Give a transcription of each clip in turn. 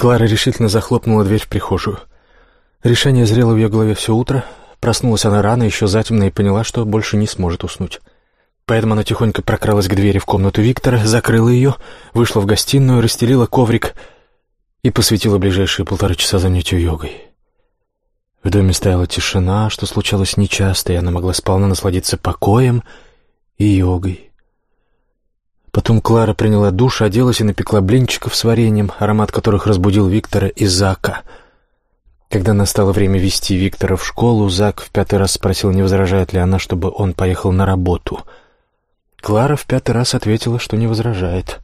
Клара решительно захлопнула дверь в прихожую. Решение зрело в ее голове все утро. Проснулась она рано, еще затемно, и поняла, что больше не сможет уснуть. Поэтому она тихонько прокралась к двери в комнату Виктора, закрыла ее, вышла в гостиную, расстелила коврик и посвятила ближайшие полтора часа занятию йогой. В доме стояла тишина, что случалось нечасто, и она могла сполна насладиться покоем и йогой. Потом Клара приняла душ, оделась и напекла блинчиков с вареньем, аромат которых разбудил Виктора и Зака. Когда настало время вести Виктора в школу, Зак в пятый раз спросил, не возражает ли она, чтобы он поехал на работу. Клара в пятый раз ответила, что не возражает.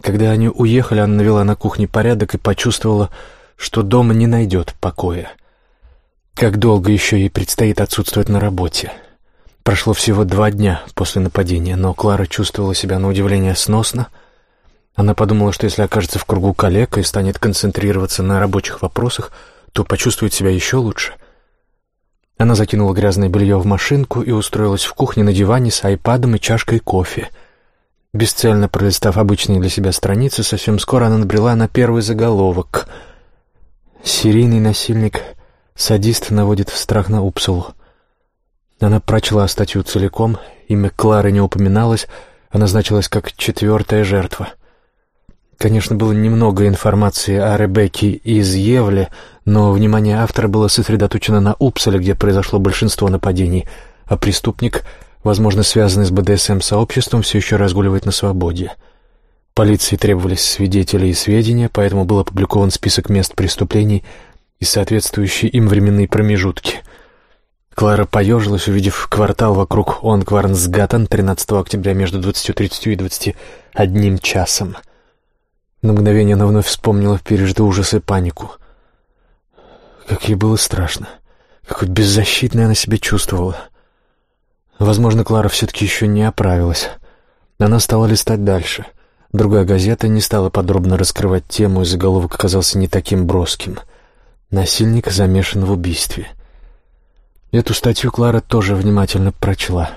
Когда они уехали, она навела на кухне порядок и почувствовала, что дома не найдет покоя. Как долго еще ей предстоит отсутствовать на работе? Прошло всего два дня после нападения, но Клара чувствовала себя на удивление сносно. Она подумала, что если окажется в кругу коллег и станет концентрироваться на рабочих вопросах, то почувствует себя еще лучше. Она закинула грязное белье в машинку и устроилась в кухне на диване с айпадом и чашкой кофе. Бесцельно пролистав обычные для себя страницы, совсем скоро она набрела на первый заголовок. «Серийный насильник Садист наводит в страх на Упсалу. Она прочла статью целиком, имя Клары не упоминалось, она значилась как четвертая жертва. Конечно, было немного информации о Ребекке из Евле, но внимание автора было сосредоточено на Упсале, где произошло большинство нападений, а преступник, возможно, связанный с БДСМ-сообществом, все еще разгуливает на свободе. Полиции требовались свидетели и сведения, поэтому был опубликован список мест преступлений — и соответствующие им временные промежутки. Клара поежилась, увидев квартал вокруг Онкварнсгаттен 13 октября между 20.30 и 21 часом. На мгновение она вновь вспомнила пережитый ужас и панику. Как ей было страшно. Как беззащитной она себя чувствовала. Возможно, Клара все-таки еще не оправилась. Она стала листать дальше. Другая газета не стала подробно раскрывать тему, и заголовок оказался не таким броским — Насильник замешан в убийстве. Эту статью Клара тоже внимательно прочла.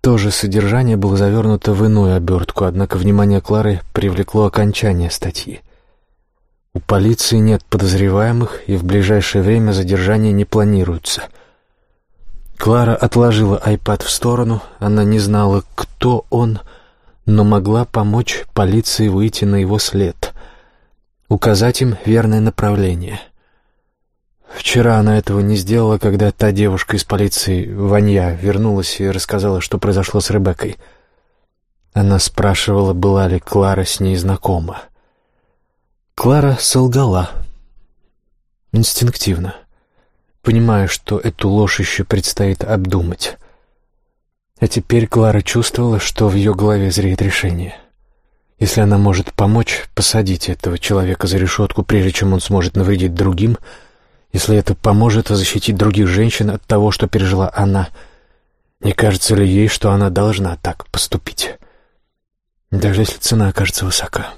То же содержание было завернуто в иную обертку, однако внимание Клары привлекло окончание статьи. У полиции нет подозреваемых, и в ближайшее время задержания не планируются. Клара отложила айпад в сторону, она не знала, кто он, но могла помочь полиции выйти на его след, указать им верное направление — Вчера она этого не сделала, когда та девушка из полиции, Ванья, вернулась и рассказала, что произошло с Ребеккой. Она спрашивала, была ли Клара с ней знакома. Клара солгала. Инстинктивно. Понимая, что эту ложь еще предстоит обдумать. А теперь Клара чувствовала, что в ее голове зреет решение. Если она может помочь посадить этого человека за решетку, прежде чем он сможет навредить другим — если это поможет защитить других женщин от того, что пережила она. Не кажется ли ей, что она должна так поступить? Даже если цена окажется высока.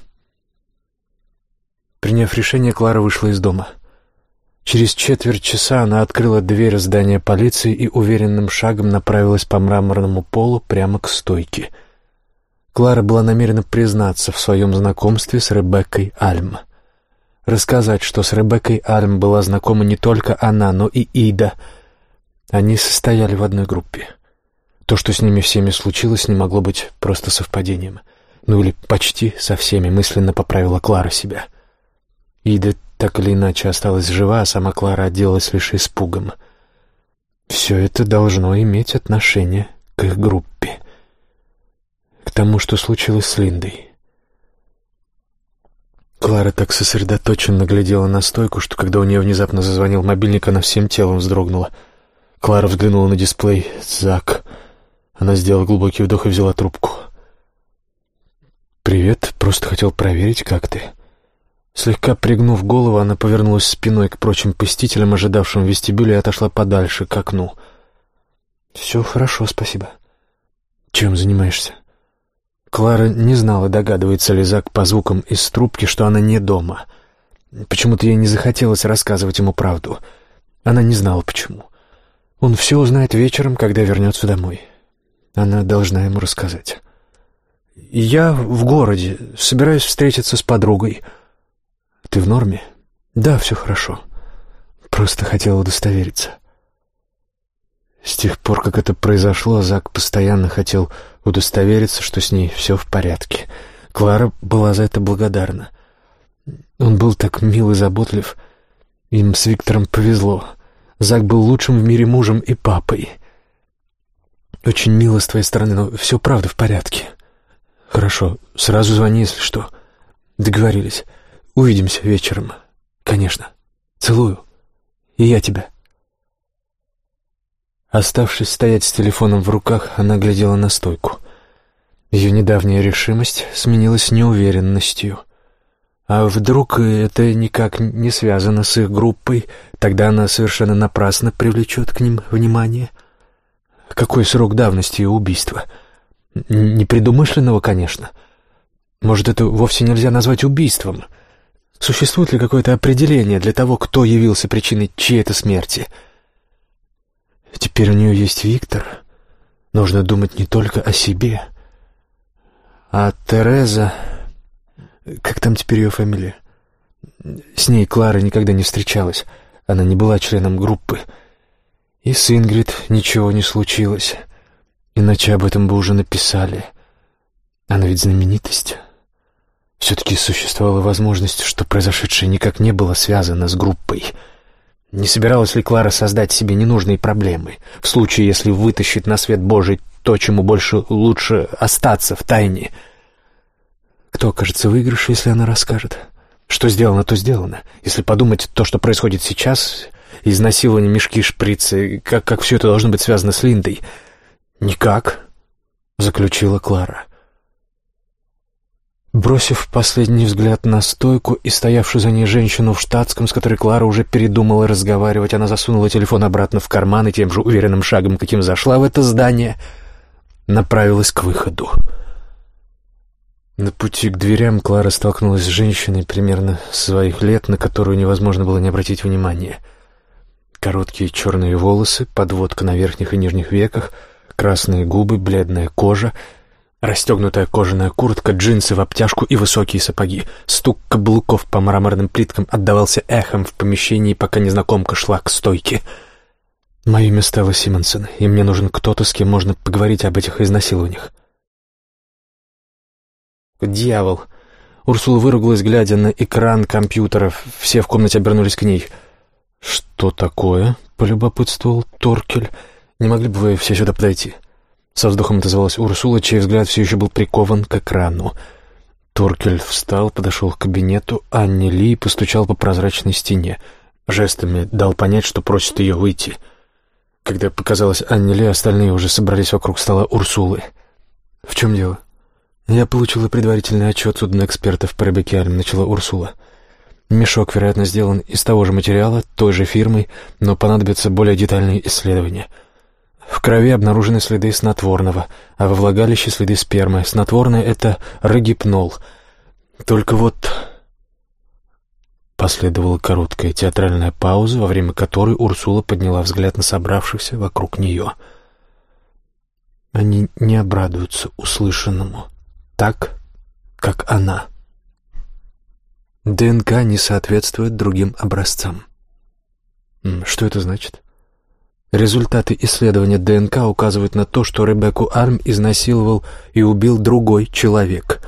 Приняв решение, Клара вышла из дома. Через четверть часа она открыла дверь здания полиции и уверенным шагом направилась по мраморному полу прямо к стойке. Клара была намерена признаться в своем знакомстве с Ребеккой Альма рассказать, что с Ребеккой Арм была знакома не только она, но и Ида. Они состояли в одной группе. То, что с ними всеми случилось, не могло быть просто совпадением. Ну или почти со всеми, мысленно поправила Клара себя. Ида так или иначе осталась жива, а сама Клара отделалась лишь испугом. Все это должно иметь отношение к их группе. К тому, что случилось с Линдой. Клара так сосредоточенно глядела на стойку, что когда у нее внезапно зазвонил мобильник, она всем телом вздрогнула. Клара взглянула на дисплей. «Зак». Она сделала глубокий вдох и взяла трубку. «Привет, просто хотел проверить, как ты». Слегка пригнув голову, она повернулась спиной к прочим посетителям, ожидавшим в вестибюле, и отошла подальше, к окну. «Все хорошо, спасибо». «Чем занимаешься?» Клара не знала, догадывается ли Зак по звукам из трубки, что она не дома. Почему-то ей не захотелось рассказывать ему правду. Она не знала, почему. Он все узнает вечером, когда вернется домой. Она должна ему рассказать. «Я в городе. Собираюсь встретиться с подругой». Ты в норме?» «Да, все хорошо. Просто хотел удостовериться». С тех пор, как это произошло, Зак постоянно хотел удостовериться, что с ней все в порядке. Клара была за это благодарна. Он был так мил и заботлив. Им с Виктором повезло. Зак был лучшим в мире мужем и папой. Очень мило с твоей стороны, но все правда в порядке. Хорошо, сразу звони, если что. Договорились. Увидимся вечером. Конечно. Целую. И я тебя. Оставшись стоять с телефоном в руках, она глядела на стойку. Ее недавняя решимость сменилась неуверенностью. А вдруг это никак не связано с их группой, тогда она совершенно напрасно привлечет к ним внимание. Какой срок давности убийства? Непредумышленного, конечно. Может, это вовсе нельзя назвать убийством? Существует ли какое-то определение для того, кто явился причиной чьей-то смерти — Теперь у нее есть Виктор. Нужно думать не только о себе. А Тереза... Как там теперь ее фамилия? С ней Клара никогда не встречалась. Она не была членом группы. И с Ингрид ничего не случилось. Иначе об этом бы уже написали. Она ведь знаменитость. Все-таки существовала возможность, что произошедшее никак не было связано с группой — не собиралась ли Клара создать себе ненужные проблемы, в случае, если вытащит на свет Божий то, чему больше лучше остаться в тайне? Кто окажется в выигрыше, если она расскажет? Что сделано, то сделано. Если подумать, то, что происходит сейчас, изнасилование, мешки, шприцы, как, как все это должно быть связано с Линдой? Никак, заключила Клара. Бросив последний взгляд на стойку и стоявшую за ней женщину в штатском, с которой Клара уже передумала разговаривать, она засунула телефон обратно в карман и тем же уверенным шагом, каким зашла в это здание, направилась к выходу. На пути к дверям Клара столкнулась с женщиной примерно своих лет, на которую невозможно было не обратить внимания. Короткие черные волосы, подводка на верхних и нижних веках, красные губы, бледная кожа — Расстегнутая кожаная куртка, джинсы в обтяжку и высокие сапоги. Стук каблуков по мраморным плиткам отдавался эхом в помещении, пока незнакомка шла к стойке. «Мое имя Стелла Симонсон, и мне нужен кто-то, с кем можно поговорить об этих изнасилованиях». «Дьявол!» Урсула выругалась, глядя на экран компьютера. Все в комнате обернулись к ней. «Что такое?» — полюбопытствовал Торкель. «Не могли бы вы все сюда подойти?» Со вздохом отозвалась Урсула, чей взгляд все еще был прикован к экрану. Торкель встал, подошел к кабинету Анни Ли и постучал по прозрачной стене. Жестами дал понять, что просит ее выйти. Когда показалась Анни Ли, остальные уже собрались вокруг стола Урсулы. «В чем дело?» «Я получила предварительный отчет судноэкспертов по Ребекиалям», — начала Урсула. «Мешок, вероятно, сделан из того же материала, той же фирмой, но понадобятся более детальные исследования». В крови обнаружены следы снотворного, а во влагалище следы спермы. Снотворное — это рогипнол. Только вот... Последовала короткая театральная пауза, во время которой Урсула подняла взгляд на собравшихся вокруг нее. Они не обрадуются услышанному так, как она. ДНК не соответствует другим образцам. Что это значит? Результаты исследования ДНК указывают на то, что Ребекку Арм изнасиловал и убил другой человек.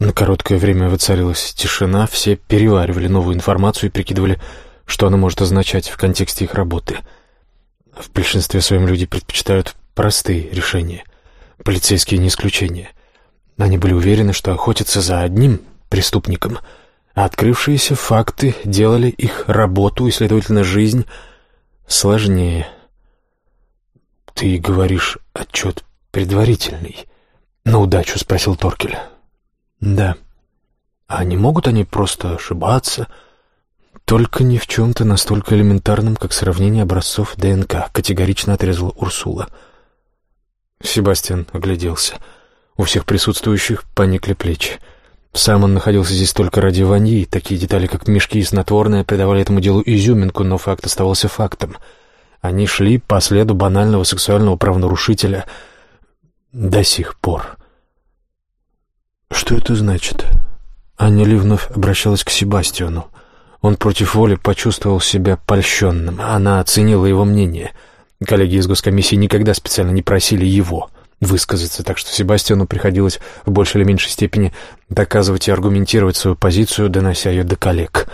На короткое время воцарилась тишина, все переваривали новую информацию и прикидывали, что она может означать в контексте их работы. В большинстве своем люди предпочитают простые решения. Полицейские не исключение. Они были уверены, что охотятся за одним преступником, а открывшиеся факты делали их работу и, следовательно, жизнь – сложнее. Ты говоришь отчет предварительный. На удачу, спросил Торкель. Да. А не могут они просто ошибаться? Только не в чем-то настолько элементарном, как сравнение образцов ДНК, категорично отрезала Урсула. Себастьян огляделся. У всех присутствующих поникли плечи. Сам он находился здесь только ради ваньи, такие детали, как мешки и снотворное, придавали этому делу изюминку, но факт оставался фактом. Они шли по следу банального сексуального правонарушителя до сих пор. «Что это значит?» Аня Ли вновь обращалась к Себастьяну. Он против воли почувствовал себя польщенным. Она оценила его мнение. Коллеги из госкомиссии никогда специально не просили его высказаться, так что Себастьяну приходилось в большей или меньшей степени доказывать и аргументировать свою позицию, донося ее до коллег.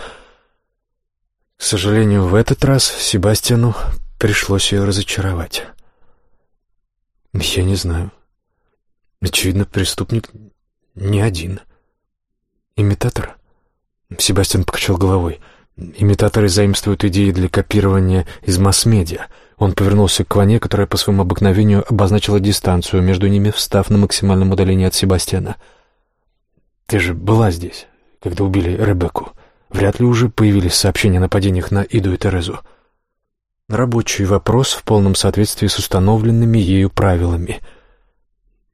К сожалению, в этот раз Себастьяну пришлось ее разочаровать. «Я не знаю. Очевидно, преступник не один. Имитатор?» Себастьян покачал головой. «Имитаторы заимствуют идеи для копирования из масс-медиа». Он повернулся к Ване, которая по своему обыкновению обозначила дистанцию между ними, встав на максимальном удалении от Себастьяна. «Ты же была здесь, когда убили Ребекку. Вряд ли уже появились сообщения о нападениях на Иду и Терезу». Рабочий вопрос в полном соответствии с установленными ею правилами.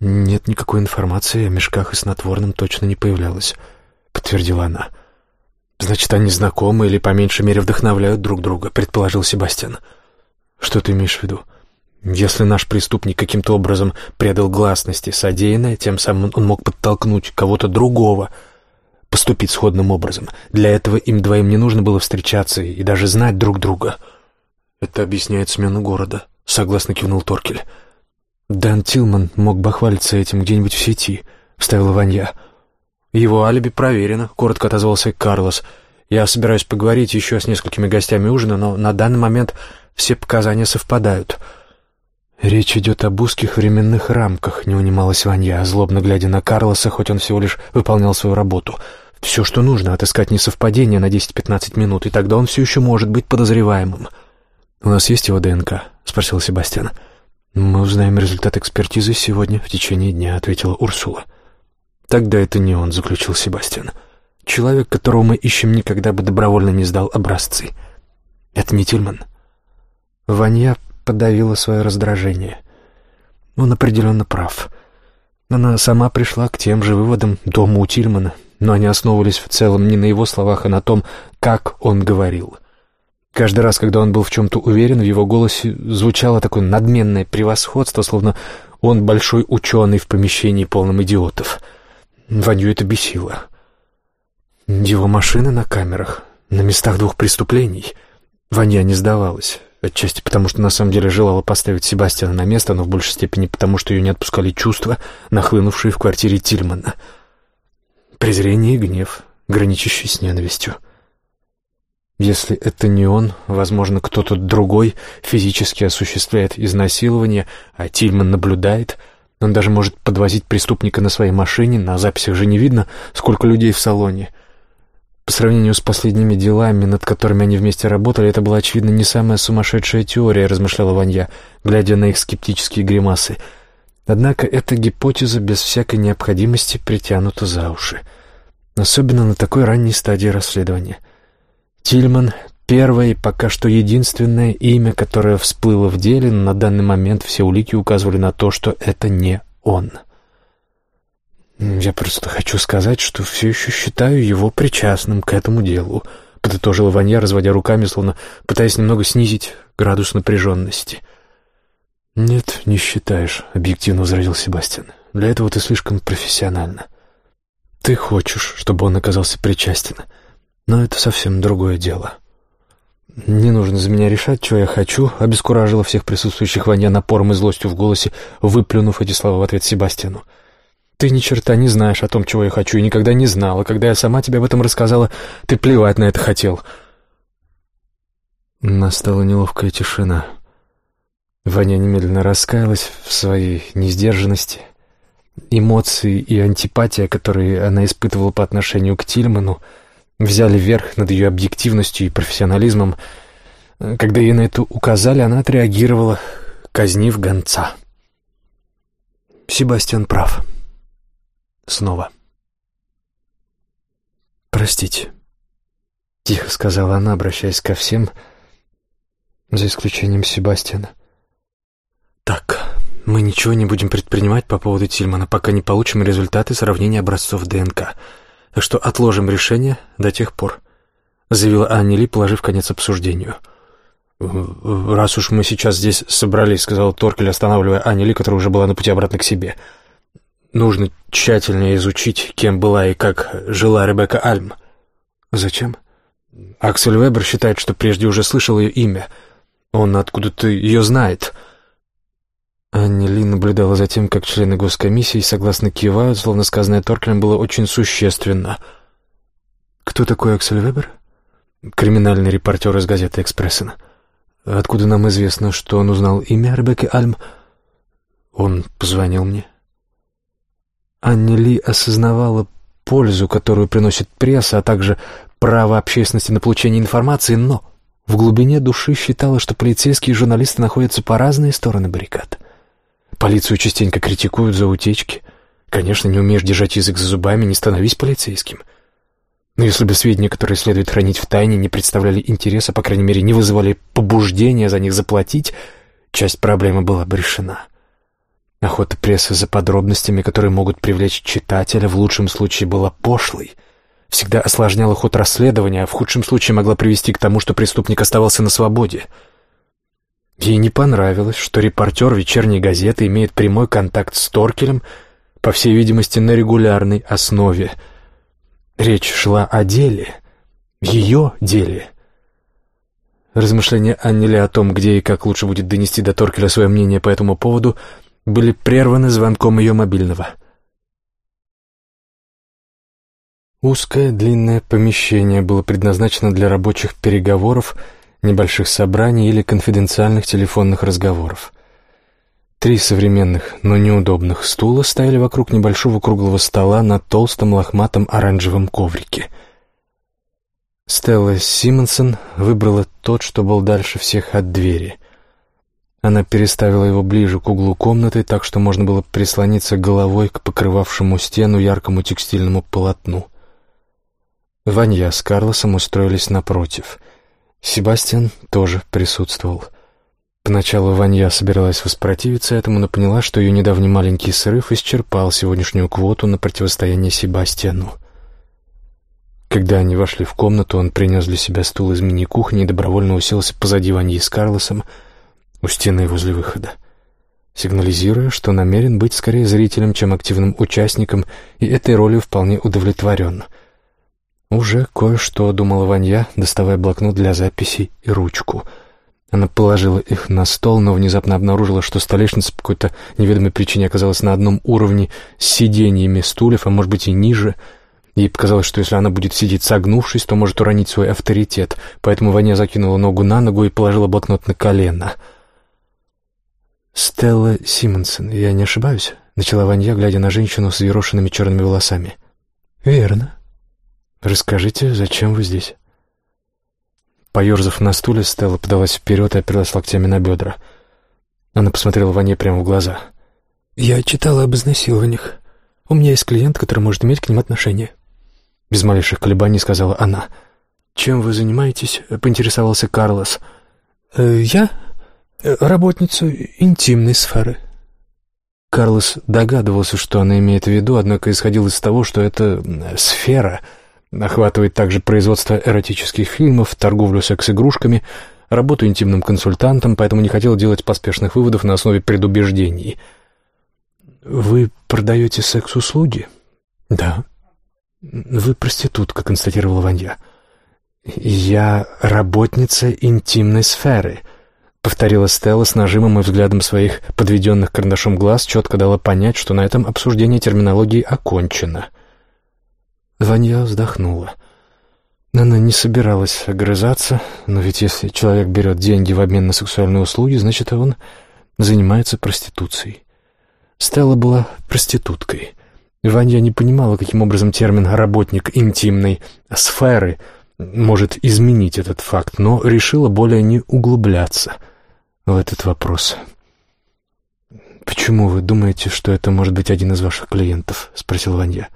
«Нет никакой информации о мешках и снотворном точно не появлялось», — подтвердила она. «Значит, они знакомы или, по меньшей мере, вдохновляют друг друга», — предположил Себастьян. «Что ты имеешь в виду?» «Если наш преступник каким-то образом предал гласности содеянное, тем самым он мог подтолкнуть кого-то другого поступить сходным образом. Для этого им двоим не нужно было встречаться и даже знать друг друга». «Это объясняет смену города», — согласно кивнул Торкель. «Дэн Тилман мог бы хвалиться этим где-нибудь в сети», — вставила Ванья. «Его алиби проверено», — коротко отозвался Карлос. «Я собираюсь поговорить еще с несколькими гостями ужина, но на данный момент все показания совпадают». «Речь идет об узких временных рамках», — не унималась Ванья, злобно глядя на Карлоса, хоть он всего лишь выполнял свою работу. «Все, что нужно, отыскать несовпадение на 10-15 минут, и тогда он все еще может быть подозреваемым». «У нас есть его ДНК?» — спросил Себастьян. «Мы узнаем результат экспертизы сегодня в течение дня», — ответила Урсула. «Тогда это не он», — заключил Себастьян. «Человек, которого мы ищем, никогда бы добровольно не сдал образцы. Это не Тильман». Ванья подавила свое раздражение. Он определенно прав. Она сама пришла к тем же выводам дома у Тильмана, но они основывались в целом не на его словах, а на том, как он говорил. Каждый раз, когда он был в чем-то уверен, в его голосе звучало такое надменное превосходство, словно он большой ученый в помещении полном идиотов. Ваню это бесило. Его машина на камерах, на местах двух преступлений. Ваня не сдавалась. Отчасти потому, что на самом деле желала поставить Себастьяна на место, но в большей степени потому, что ее не отпускали чувства, нахлынувшие в квартире Тильмана. Презрение и гнев, граничащие с ненавистью. Если это не он, возможно, кто-то другой физически осуществляет изнасилование, а Тильман наблюдает. Он даже может подвозить преступника на своей машине, на записях же не видно, сколько людей в салоне — по сравнению с последними делами, над которыми они вместе работали, это была, очевидно, не самая сумасшедшая теория, размышляла Ванья, глядя на их скептические гримасы. Однако эта гипотеза без всякой необходимости притянута за уши. Особенно на такой ранней стадии расследования. Тильман — первое и пока что единственное имя, которое всплыло в деле, но на данный момент все улики указывали на то, что это не он. — «Я просто хочу сказать, что все еще считаю его причастным к этому делу», — подытожила Ванья, разводя руками, словно пытаясь немного снизить градус напряженности. «Нет, не считаешь», — объективно возразил Себастьян. «Для этого ты слишком профессиональна. Ты хочешь, чтобы он оказался причастен, но это совсем другое дело». «Не нужно за меня решать, что я хочу», — обескуражила всех присутствующих Ваня напором и злостью в голосе, выплюнув эти слова в ответ Себастьяну. Ты ни черта не знаешь о том, чего я хочу, и никогда не знала. Когда я сама тебе об этом рассказала, ты плевать на это хотел. Настала неловкая тишина. Ваня немедленно раскаялась в своей несдержанности. Эмоции и антипатия, которые она испытывала по отношению к Тильману, взяли верх над ее объективностью и профессионализмом. Когда ей на это указали, она отреагировала, казнив гонца. Себастьян прав. Снова. «Простите», — тихо сказала она, обращаясь ко всем, за исключением Себастьяна. «Так, мы ничего не будем предпринимать по поводу Тильмана, пока не получим результаты сравнения образцов ДНК. Так что отложим решение до тех пор», — заявила Анни Ли, положив конец обсуждению. «Раз уж мы сейчас здесь собрались», — сказал Торкель, останавливая Анни Ли, которая уже была на пути обратно к себе, — Нужно тщательнее изучить, кем была и как жила Ребекка Альм. Зачем? Аксель Вебер считает, что прежде уже слышал ее имя. Он откуда-то ее знает. Анни Ли наблюдала за тем, как члены госкомиссии согласно кивают, словно сказанное Торклем было очень существенно. «Кто такой Аксель Вебер?» «Криминальный репортер из газеты «Экспрессен». Откуда нам известно, что он узнал имя Ребекки Альм?» «Он позвонил мне». Анни Ли осознавала пользу, которую приносит пресса, а также право общественности на получение информации, но в глубине души считала, что полицейские и журналисты находятся по разные стороны баррикад. Полицию частенько критикуют за утечки. Конечно, не умеешь держать язык за зубами, не становись полицейским. Но если бы сведения, которые следует хранить в тайне, не представляли интереса, по крайней мере, не вызывали побуждения за них заплатить, часть проблемы была бы решена. Охота прессы за подробностями, которые могут привлечь читателя, в лучшем случае была пошлой, всегда осложняла ход расследования, а в худшем случае могла привести к тому, что преступник оставался на свободе — Ей не понравилось, что репортер вечерней газеты имеет прямой контакт с Торкелем, по всей видимости, на регулярной основе. Речь шла о деле, ее деле. Размышления Аннели о том, где и как лучше будет донести до Торкеля свое мнение по этому поводу, были прерваны звонком ее мобильного. Узкое длинное помещение было предназначено для рабочих переговоров — небольших собраний или конфиденциальных телефонных разговоров. Три современных, но неудобных стула стояли вокруг небольшого круглого стола на толстом лохматом оранжевом коврике. Стелла Симонсон выбрала тот, что был дальше всех от двери. Она переставила его ближе к углу комнаты, так что можно было прислониться головой к покрывавшему стену яркому текстильному полотну. Ванья с Карлосом устроились напротив — Себастьян тоже присутствовал. Поначалу Ванья собиралась воспротивиться этому, но поняла, что ее недавний маленький срыв исчерпал сегодняшнюю квоту на противостояние Себастьяну. Когда они вошли в комнату, он принес для себя стул из мини-кухни и добровольно уселся позади Ваньи с Карлосом у стены возле выхода, сигнализируя, что намерен быть скорее зрителем, чем активным участником, и этой ролью вполне удовлетворен — «Уже кое-что», — думала Ванья, доставая блокнот для записей и ручку. Она положила их на стол, но внезапно обнаружила, что столешница по какой-то неведомой причине оказалась на одном уровне с сиденьями стульев, а может быть и ниже. Ей показалось, что если она будет сидеть согнувшись, то может уронить свой авторитет, поэтому Ваня закинула ногу на ногу и положила блокнот на колено. «Стелла Симонсон, я не ошибаюсь?» — начала Ванья, глядя на женщину с ерошенными черными волосами. «Верно», «Расскажите, зачем вы здесь?» Поерзав на стуле, Стелла подалась вперед и оперлась локтями на бедра. Она посмотрела Ване прямо в глаза. «Я читала об изнасилованиях. У меня есть клиент, который может иметь к ним отношение». Без малейших колебаний сказала она. «Чем вы занимаетесь?» — поинтересовался Карлос. «Э, «Я? Работница интимной сферы». Карлос догадывался, что она имеет в виду, однако исходил из того, что это сфера — Охватывает также производство эротических фильмов, торговлю секс-игрушками, работу интимным консультантом, поэтому не хотел делать поспешных выводов на основе предубеждений. «Вы продаете секс-услуги?» «Да». «Вы проститутка», — констатировала Ванья. «Я работница интимной сферы», — повторила Стелла с нажимом и взглядом своих подведенных карандашом глаз, четко дала понять, что на этом обсуждение терминологии окончено. Ваня вздохнула. Она не собиралась огрызаться, но ведь если человек берет деньги в обмен на сексуальные услуги, значит, он занимается проституцией. Стелла была проституткой. Ваня не понимала, каким образом термин «работник интимной сферы» может изменить этот факт, но решила более не углубляться в этот вопрос. «Почему вы думаете, что это может быть один из ваших клиентов?» — спросил Ваня.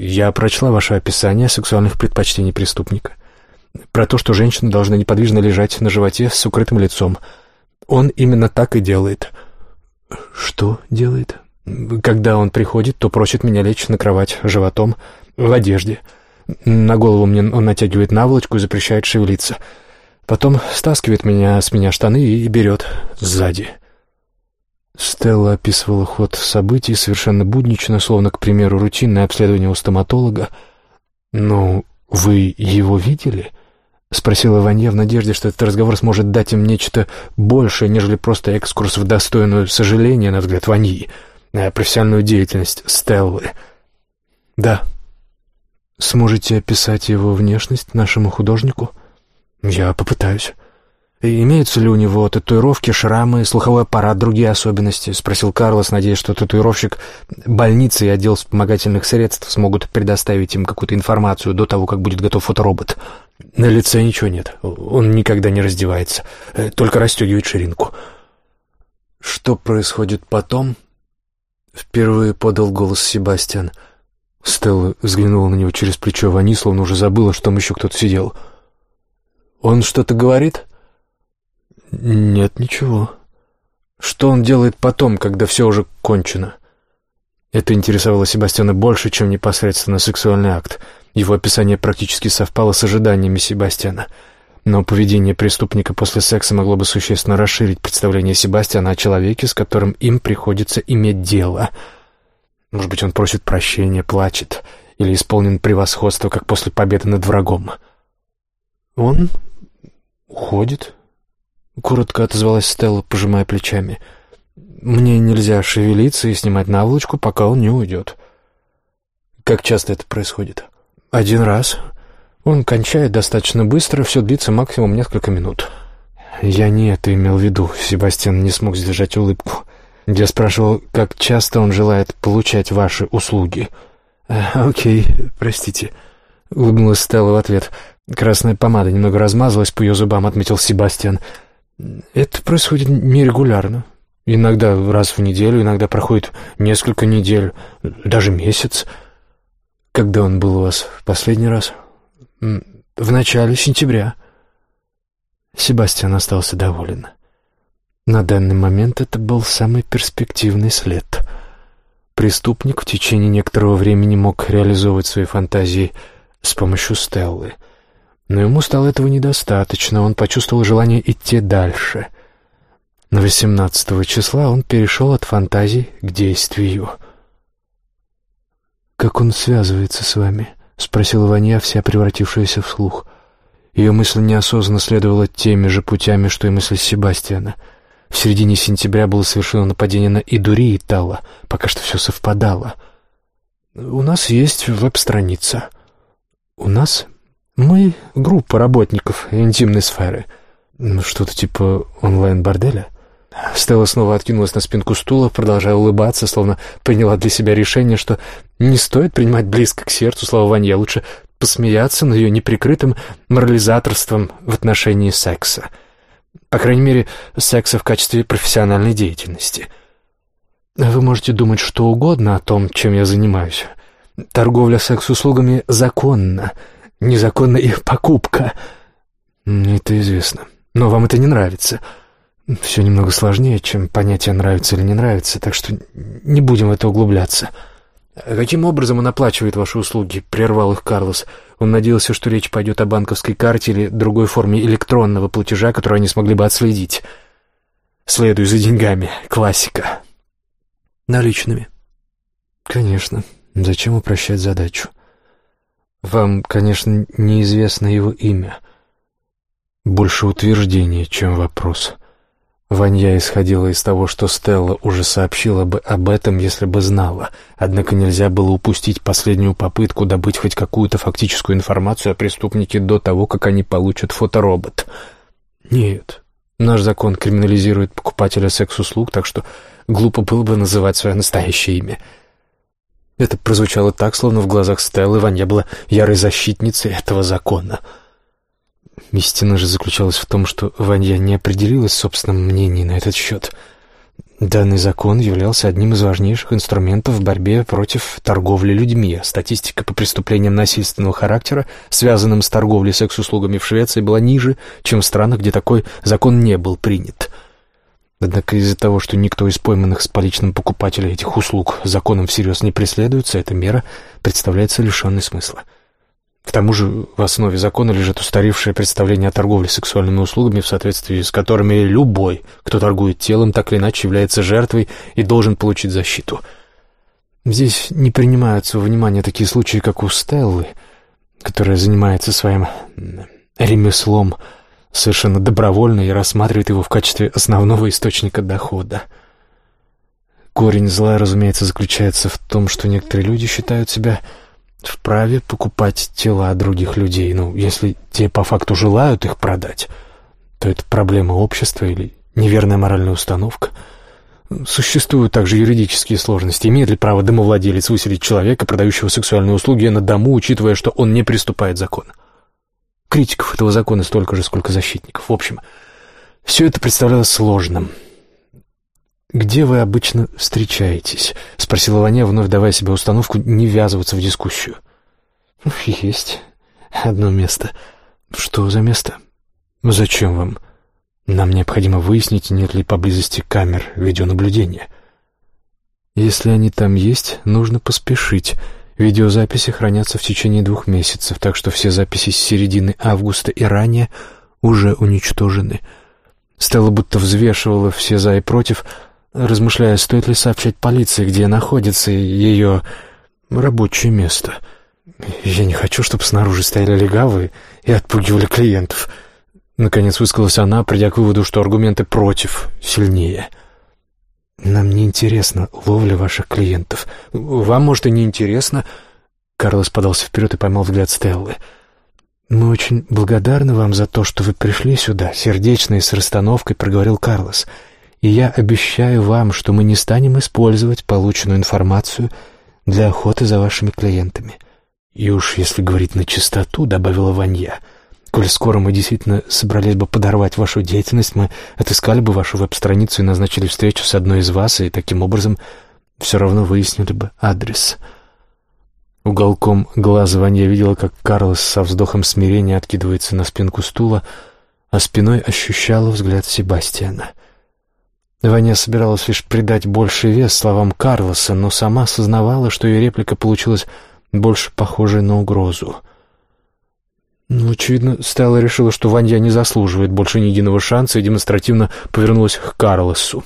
Я прочла ваше описание сексуальных предпочтений преступника. Про то, что женщины должны неподвижно лежать на животе с укрытым лицом. Он именно так и делает. Что делает? Когда он приходит, то просит меня лечь на кровать животом в одежде. На голову мне он натягивает наволочку и запрещает шевелиться. Потом стаскивает меня с меня штаны и берет сзади. Стелла описывала ход событий совершенно буднично, словно, к примеру, рутинное обследование у стоматолога. «Ну, вы его видели?» — спросила Ванья в надежде, что этот разговор сможет дать им нечто большее, нежели просто экскурс в достойную сожаления, на взгляд Ваньи, на профессиональную деятельность Стеллы. «Да». «Сможете описать его внешность нашему художнику?» «Я попытаюсь». «Имеются ли у него татуировки, шрамы, слуховой аппарат, другие особенности?» — спросил Карлос, надеясь, что татуировщик больницы и отдел вспомогательных средств смогут предоставить им какую-то информацию до того, как будет готов фоторобот. На лице ничего нет. Он никогда не раздевается, э, только расстегивает ширинку. «Что происходит потом?» — впервые подал голос Себастьян. Стелла взглянула на него через плечо Вани, словно уже забыла, что там еще кто-то сидел. «Он что-то говорит?» «Нет, ничего. Что он делает потом, когда все уже кончено?» Это интересовало Себастьяна больше, чем непосредственно сексуальный акт. Его описание практически совпало с ожиданиями Себастьяна. Но поведение преступника после секса могло бы существенно расширить представление Себастьяна о человеке, с которым им приходится иметь дело. Может быть, он просит прощения, плачет или исполнен превосходство, как после победы над врагом. Он уходит, Коротко отозвалась Стелла, пожимая плечами. «Мне нельзя шевелиться и снимать наволочку, пока он не уйдет». «Как часто это происходит?» «Один раз. Он кончает достаточно быстро, все длится максимум несколько минут». «Я не это имел в виду», — Себастьян не смог сдержать улыбку. Я спрашивал, как часто он желает получать ваши услуги. «Э, «Окей, простите», — улыбнулась Стелла в ответ. Красная помада немного размазалась по ее зубам, отметил Себастьян. Это происходит нерегулярно. Иногда раз в неделю, иногда проходит несколько недель, даже месяц. Когда он был у вас в последний раз? В начале сентября. Себастьян остался доволен. На данный момент это был самый перспективный след. Преступник в течение некоторого времени мог реализовывать свои фантазии с помощью Стеллы — но ему стало этого недостаточно, он почувствовал желание идти дальше. На 18 числа он перешел от фантазий к действию. «Как он связывается с вами?» — спросила Ваня, вся превратившаяся в слух. Ее мысль неосознанно следовала теми же путями, что и мысль Себастьяна. В середине сентября было совершено нападение на Идури и Тала, пока что все совпадало. «У нас есть веб-страница». «У нас?» Мы — группа работников интимной сферы. Ну, что-то типа онлайн-борделя. Стелла снова откинулась на спинку стула, продолжая улыбаться, словно приняла для себя решение, что не стоит принимать близко к сердцу слова Ванья, лучше посмеяться над ее неприкрытым морализаторством в отношении секса. По крайней мере, секса в качестве профессиональной деятельности. Вы можете думать что угодно о том, чем я занимаюсь. Торговля секс-услугами законна — незаконная их покупка. Мне это известно. Но вам это не нравится. Все немного сложнее, чем понятие нравится или не нравится, так что не будем в это углубляться. Каким образом он оплачивает ваши услуги? Прервал их Карлос. Он надеялся, что речь пойдет о банковской карте или другой форме электронного платежа, которую они смогли бы отследить. Следуй за деньгами. Классика. Наличными. Конечно. Зачем упрощать задачу? Вам, конечно, неизвестно его имя. Больше утверждение, чем вопрос. Ванья исходила из того, что Стелла уже сообщила бы об этом, если бы знала. Однако нельзя было упустить последнюю попытку добыть хоть какую-то фактическую информацию о преступнике до того, как они получат фоторобот. Нет, наш закон криминализирует покупателя секс-услуг, так что глупо было бы называть свое настоящее имя — это прозвучало так, словно в глазах Стеллы Ваня была ярой защитницей этого закона. Истина же заключалась в том, что Ванья не определилась собственным мнением на этот счет. Данный закон являлся одним из важнейших инструментов в борьбе против торговли людьми. Статистика по преступлениям насильственного характера, связанным с торговлей секс-услугами в Швеции, была ниже, чем в странах, где такой закон не был принят – Однако из-за того, что никто из пойманных с поличным покупателей этих услуг законом всерьез не преследуется, эта мера представляется лишенной смысла. К тому же в основе закона лежит устаревшее представление о торговле сексуальными услугами, в соответствии с которыми любой, кто торгует телом, так или иначе является жертвой и должен получить защиту. Здесь не принимаются во внимание такие случаи, как у Стеллы, которая занимается своим ремеслом совершенно добровольно и рассматривает его в качестве основного источника дохода. Корень зла, разумеется, заключается в том, что некоторые люди считают себя вправе покупать тела других людей. Ну, если те по факту желают их продать, то это проблема общества или неверная моральная установка. Существуют также юридические сложности. Имеет ли право домовладелец выселить человека, продающего сексуальные услуги на дому, учитывая, что он не приступает закон? Критиков этого закона столько же, сколько защитников. В общем, все это представлялось сложным. «Где вы обычно встречаетесь?» — спросила Ваня, вновь давая себе установку не ввязываться в дискуссию. «Есть одно место». «Что за место?» «Зачем вам?» «Нам необходимо выяснить, нет ли поблизости камер видеонаблюдения». «Если они там есть, нужно поспешить. Видеозаписи хранятся в течение двух месяцев, так что все записи с середины августа и ранее уже уничтожены». Стелла будто взвешивала все «за» и «против», размышляя, стоит ли сообщать полиции, где находится ее рабочее место. Я не хочу, чтобы снаружи стояли легавые и отпугивали клиентов. Наконец высказалась она, придя к выводу, что аргументы против сильнее. Нам не интересно ловля ваших клиентов. Вам, может, и не интересно. Карлос подался вперед и поймал взгляд Стеллы. «Мы очень благодарны вам за то, что вы пришли сюда», — сердечно и с расстановкой проговорил. «Карлос» и я обещаю вам, что мы не станем использовать полученную информацию для охоты за вашими клиентами. И уж если говорить на чистоту, добавила Ванья, коль скоро мы действительно собрались бы подорвать вашу деятельность, мы отыскали бы вашу веб-страницу и назначили встречу с одной из вас, и таким образом все равно выяснили бы адрес. Уголком глаза Ванья видела, как Карлос со вздохом смирения откидывается на спинку стула, а спиной ощущала взгляд Себастьяна — Ваня собиралась лишь придать больший вес словам Карлоса, но сама осознавала, что ее реплика получилась больше похожей на угрозу. Ну, очевидно, Стелла решила, что Ванья не заслуживает больше ни единого шанса и демонстративно повернулась к Карлосу.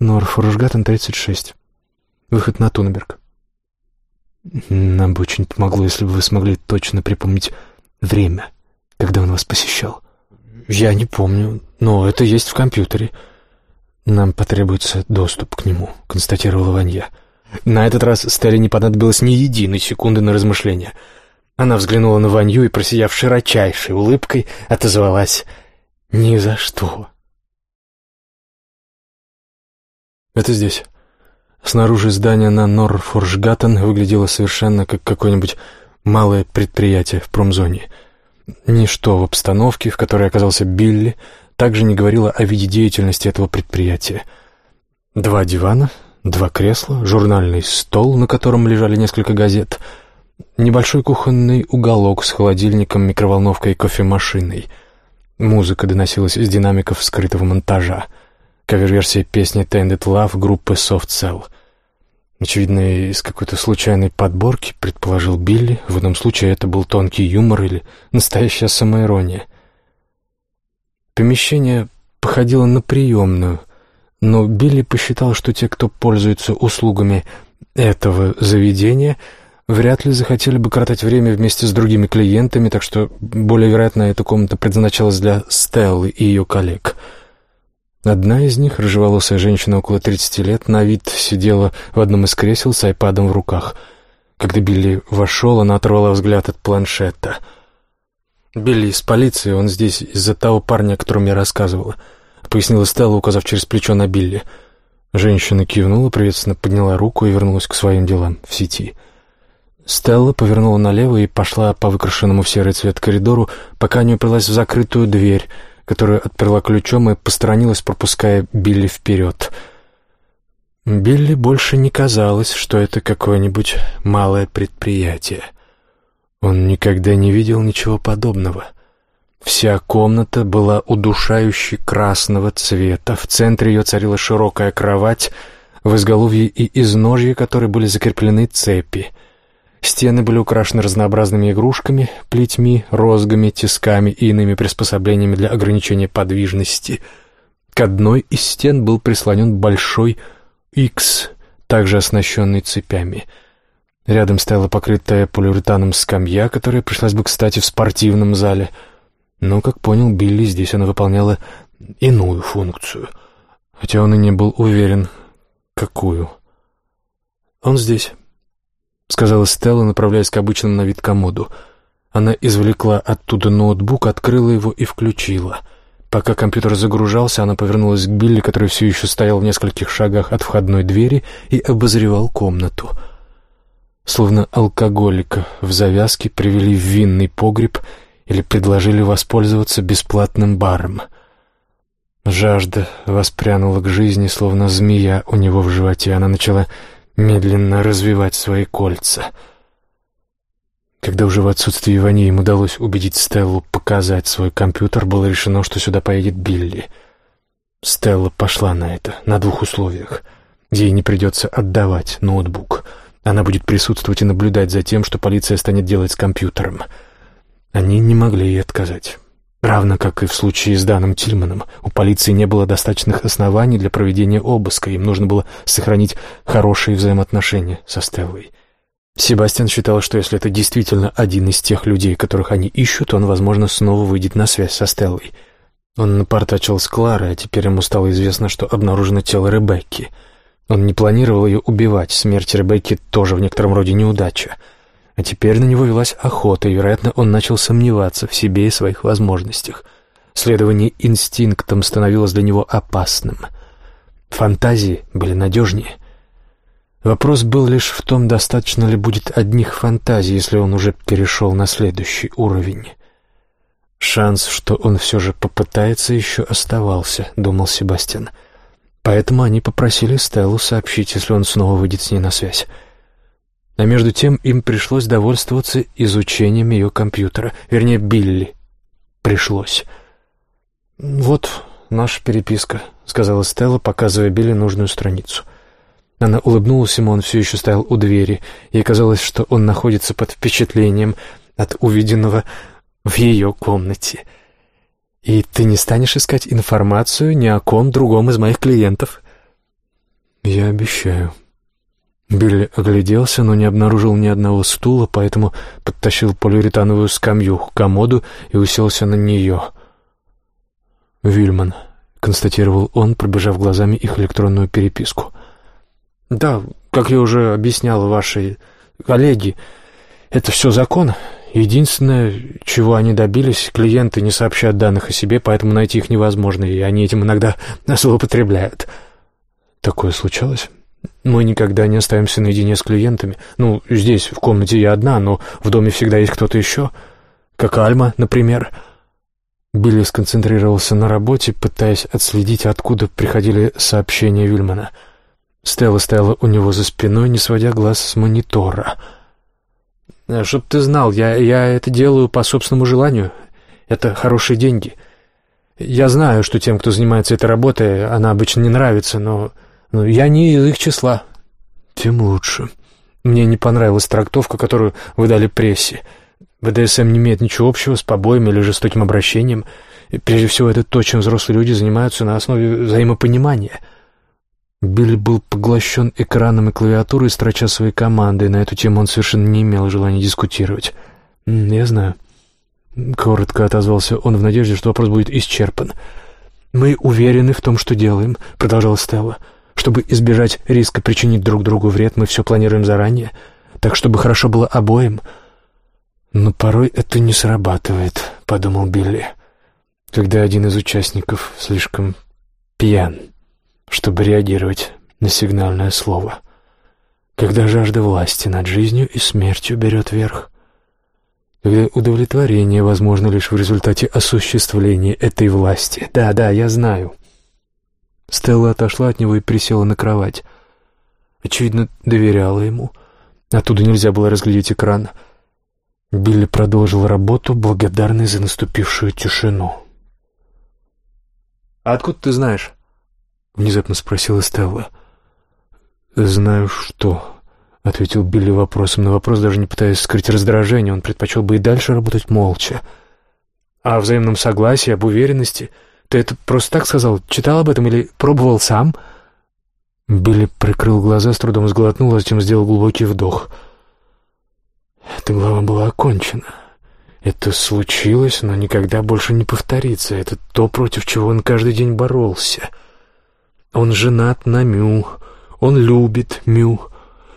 Норфоржгаттен, 36. Выход на Тунберг. Нам бы очень помогло, если бы вы смогли точно припомнить время, когда он вас посещал. «Я не помню, но это есть в компьютере». «Нам потребуется доступ к нему», — констатировала Ванья. На этот раз Стелле не понадобилось ни единой секунды на размышление. Она взглянула на Ванью и, просияв широчайшей улыбкой, отозвалась «Ни за что». «Это здесь». Снаружи здание на Норфоржгаттен выглядело совершенно как какое-нибудь малое предприятие в промзоне — Ничто в обстановке, в которой оказался Билли, также не говорило о виде деятельности этого предприятия. Два дивана, два кресла, журнальный стол, на котором лежали несколько газет, небольшой кухонный уголок с холодильником, микроволновкой и кофемашиной. Музыка доносилась из динамиков скрытого монтажа. Кавер-версия песни «Tended Love» группы Soft Cell — Очевидно, из какой-то случайной подборки, предположил Билли. В одном случае это был тонкий юмор или настоящая самоирония. Помещение походило на приемную, но Билли посчитал, что те, кто пользуется услугами этого заведения, вряд ли захотели бы коротать время вместе с другими клиентами, так что, более вероятно, эта комната предназначалась для Стеллы и ее коллег — Одна из них, рыжеволосая женщина около 30 лет, на вид сидела в одном из кресел с айпадом в руках. Когда Билли вошел, она оторвала взгляд от планшета. «Билли из полиции, он здесь из-за того парня, о котором я рассказывала», — пояснила Стелла, указав через плечо на Билли. Женщина кивнула, приветственно подняла руку и вернулась к своим делам в сети. Стелла повернула налево и пошла по выкрашенному в серый цвет коридору, пока не уперлась в закрытую дверь — которую отперла ключом и посторонилась, пропуская Билли вперед. Билли больше не казалось, что это какое-нибудь малое предприятие. Он никогда не видел ничего подобного. Вся комната была удушающе красного цвета, в центре ее царила широкая кровать, в изголовье и изножье которой были закреплены цепи. Стены были украшены разнообразными игрушками, плетьми, розгами, тисками и иными приспособлениями для ограничения подвижности. К одной из стен был прислонен большой X, также оснащенный цепями. Рядом стояла покрытая полиуретаном скамья, которая пришлась бы, кстати, в спортивном зале. Но, как понял Билли, здесь она выполняла иную функцию, хотя он и не был уверен, какую. «Он здесь», — сказала Стелла, направляясь к обычному на вид комоду. Она извлекла оттуда ноутбук, открыла его и включила. Пока компьютер загружался, она повернулась к Билли, который все еще стоял в нескольких шагах от входной двери и обозревал комнату. Словно алкоголика в завязке привели в винный погреб или предложили воспользоваться бесплатным баром. Жажда воспрянула к жизни, словно змея у него в животе. Она начала медленно развивать свои кольца. Когда уже в отсутствии Вани им удалось убедить Стеллу показать свой компьютер, было решено, что сюда поедет Билли. Стелла пошла на это, на двух условиях. Ей не придется отдавать ноутбук. Она будет присутствовать и наблюдать за тем, что полиция станет делать с компьютером. Они не могли ей отказать. Равно как и в случае с Даном Тильманом, у полиции не было достаточных оснований для проведения обыска, им нужно было сохранить хорошие взаимоотношения со Стеллой. Себастьян считал, что если это действительно один из тех людей, которых они ищут, он, возможно, снова выйдет на связь со Стеллой. Он напортачил с Кларой, а теперь ему стало известно, что обнаружено тело Ребекки. Он не планировал ее убивать, смерть Ребекки тоже в некотором роде неудача — а теперь на него велась охота, и, вероятно, он начал сомневаться в себе и своих возможностях. Следование инстинктам становилось для него опасным. Фантазии были надежнее. Вопрос был лишь в том, достаточно ли будет одних фантазий, если он уже перешел на следующий уровень. Шанс, что он все же попытается, еще оставался, думал Себастьян. Поэтому они попросили Стеллу сообщить, если он снова выйдет с ней на связь. А между тем им пришлось довольствоваться изучением ее компьютера. Вернее, Билли. Пришлось. «Вот наша переписка», — сказала Стелла, показывая Билли нужную страницу. Она улыбнулась ему, он все еще стоял у двери. Ей казалось, что он находится под впечатлением от увиденного в ее комнате. «И ты не станешь искать информацию ни о ком другом из моих клиентов?» «Я обещаю», Билли огляделся, но не обнаружил ни одного стула, поэтому подтащил полиуретановую скамью к комоду и уселся на нее. «Вильман», — констатировал он, пробежав глазами их электронную переписку. «Да, как я уже объяснял вашей коллеге, это все закон. Единственное, чего они добились, клиенты не сообщают данных о себе, поэтому найти их невозможно, и они этим иногда злоупотребляют». «Такое случалось?» Мы никогда не остаемся наедине с клиентами. Ну, здесь, в комнате я одна, но в доме всегда есть кто-то еще. Как Альма, например. Билли сконцентрировался на работе, пытаясь отследить, откуда приходили сообщения Вильмана. Стелла стояла у него за спиной, не сводя глаз с монитора. «Э, «Чтоб ты знал, я, я это делаю по собственному желанию. Это хорошие деньги. Я знаю, что тем, кто занимается этой работой, она обычно не нравится, но но я не из их числа. Тем лучше. Мне не понравилась трактовка, которую вы дали прессе. БДСМ не имеет ничего общего с побоями или жестоким обращением. И прежде всего, это то, чем взрослые люди занимаются на основе взаимопонимания. Билли был поглощен экраном и клавиатурой, строча свои команды, и на эту тему он совершенно не имел желания дискутировать. «Я знаю». Коротко отозвался он в надежде, что вопрос будет исчерпан. «Мы уверены в том, что делаем», — продолжала Стелла. Чтобы избежать риска причинить друг другу вред, мы все планируем заранее, так чтобы хорошо было обоим. Но порой это не срабатывает, — подумал Билли, когда один из участников слишком пьян, чтобы реагировать на сигнальное слово. Когда жажда власти над жизнью и смертью берет верх. Когда удовлетворение возможно лишь в результате осуществления этой власти. Да, да, я знаю. Стелла отошла от него и присела на кровать. Очевидно, доверяла ему. Оттуда нельзя было разглядеть экран. Билли продолжил работу, благодарный за наступившую тишину. «А откуда ты знаешь?» — внезапно спросила Стелла. «Знаю что. — ответил Билли вопросом на вопрос, даже не пытаясь скрыть раздражение. Он предпочел бы и дальше работать молча. «А о взаимном согласии, об уверенности? Ты это просто так сказал? Читал об этом или пробовал сам?» Билли прикрыл глаза, с трудом сглотнул, а затем сделал глубокий вдох. Эта глава была окончена. Это случилось, но никогда больше не повторится. Это то, против чего он каждый день боролся. Он женат на Мю. Он любит Мю.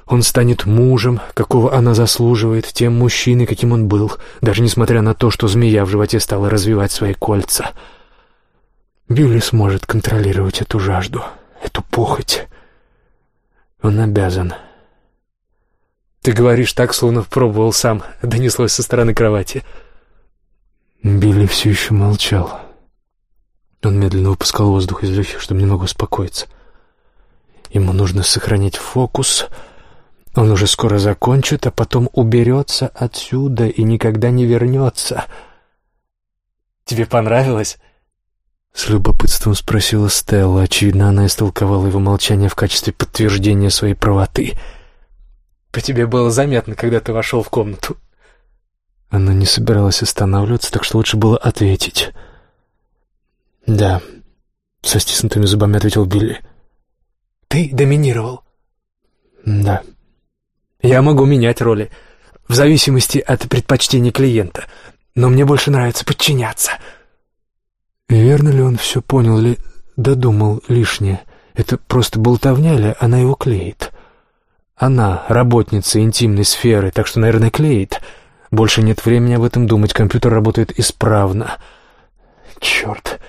Он станет мужем, какого она заслуживает, тем мужчиной, каким он был, даже несмотря на то, что змея в животе стала развивать свои кольца. Билли сможет контролировать эту жажду, эту похоть. Он обязан. «Ты говоришь так, словно пробовал сам», — донеслось со стороны кровати. Билли все еще молчал. Он медленно выпускал воздух из легких, чтобы немного успокоиться. Ему нужно сохранить фокус — он уже скоро закончит, а потом уберется отсюда и никогда не вернется. «Тебе понравилось?» С любопытством спросила Стелла. Очевидно, она истолковала его молчание в качестве подтверждения своей правоты. «По тебе было заметно, когда ты вошел в комнату». Она не собиралась останавливаться, так что лучше было ответить. «Да», — со стиснутыми зубами ответил Билли. «Ты доминировал?» «Да». Я могу менять роли, в зависимости от предпочтений клиента, но мне больше нравится подчиняться». Верно ли он все понял или додумал лишнее? Это просто болтовня ли она его клеит? Она работница интимной сферы, так что, наверное, клеит. Больше нет времени об этом думать, компьютер работает исправно. Черт!